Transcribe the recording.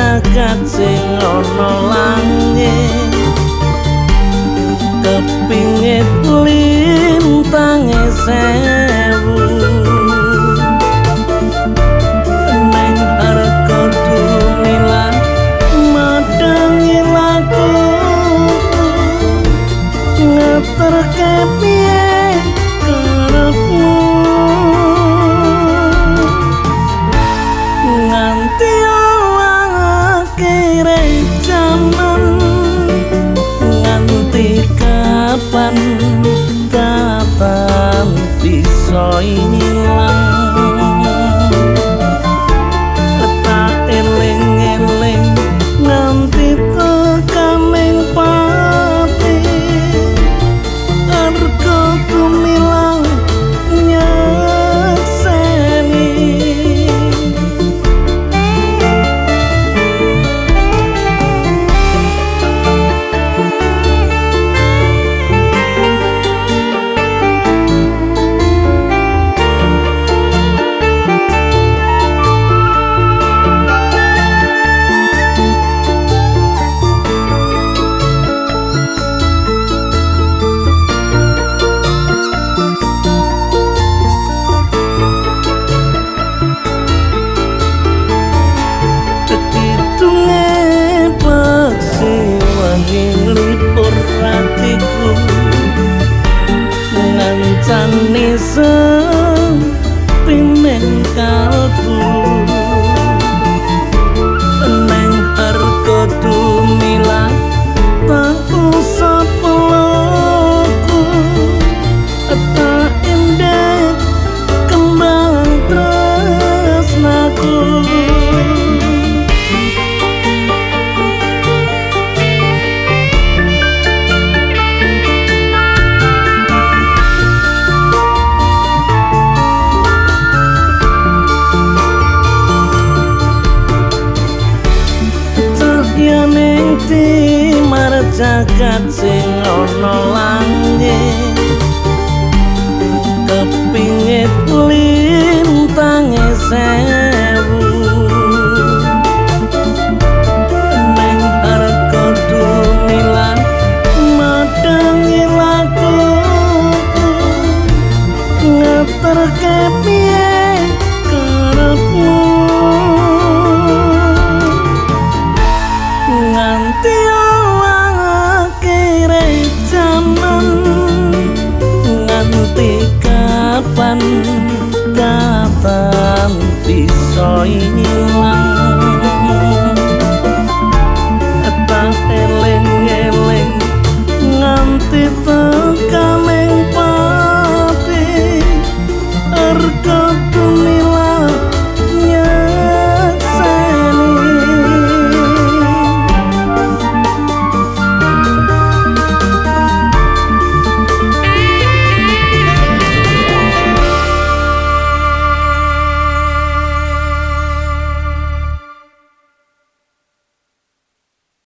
jagat sing ana langit. Kepingit lintange sing nói như lá Sun. jagat sing ana